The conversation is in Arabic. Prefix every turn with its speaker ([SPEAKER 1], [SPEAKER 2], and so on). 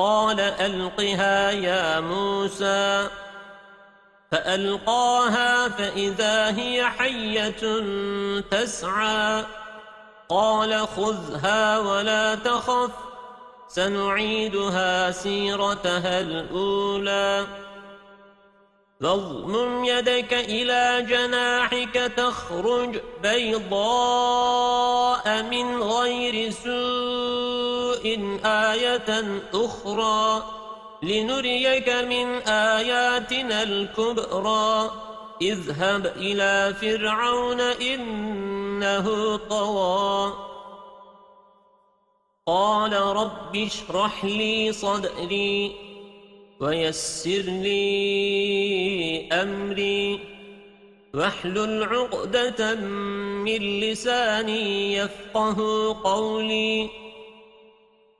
[SPEAKER 1] قال ألقها يا موسى. فألقاها فإذا هي حية تسعى. قال خذها ولا تخف سنعيدها سيرتها الأولى. واضمم يدك إلى جناحك تخرج بيضاء من غير سوء. آية أخرى لنريك من آياتنا الكبرى. اذهب إلى فرعون إنه طوى قال رب اشرح لي صدري ويسر لي أمري. واحلل عقدة من لساني يفقه قولي.